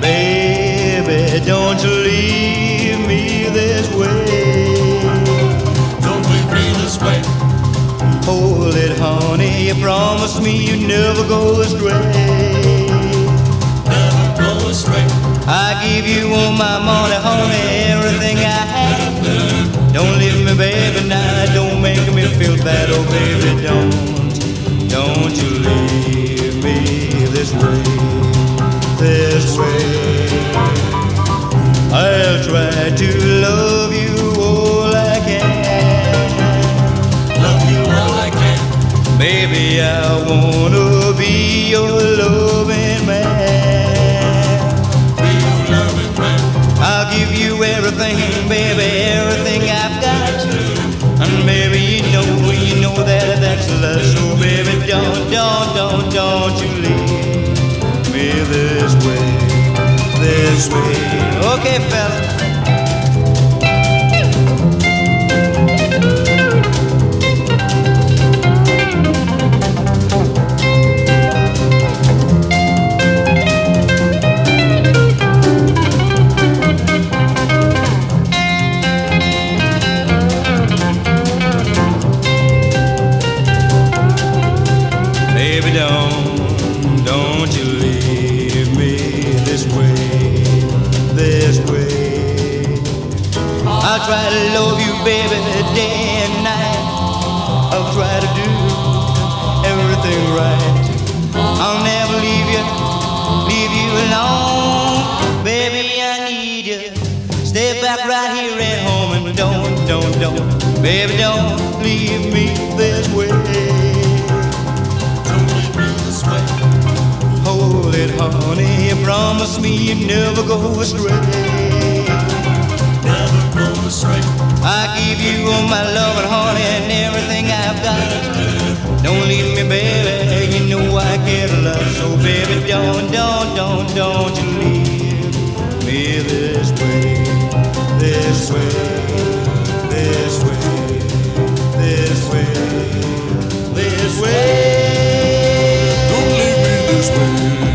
Baby, don't you leave me this way. Don't leave me this way. Hold it, honey. You promised me you'd never go astray. Never go astray. I give you all my money, honey, everything I have. Don't leave me, baby, now. Don't make me feel bad, oh baby, don't, don't you leave me this way, this way. I'll try to love you all I can. Love you all I can. Baby, I wanna be your loving man. Be your loving man. I'll give you everything, baby, this way, this way. Okay, fella. I'll try to love you, baby, day and night. I'll try to do everything right. I'll never leave you, leave you alone. Baby, I need you. Stay back right here at home and don't, don't, don't. Baby, don't leave me this way. Don't leave me this way. Hold it, honey. Promise me you never go astray. my love and heart and everything I've got. Don't leave me, baby, you know I can't love. So, baby, don't, don't, don't, don't you leave me this way, this way, this way, this way, this way. Don't leave me this way.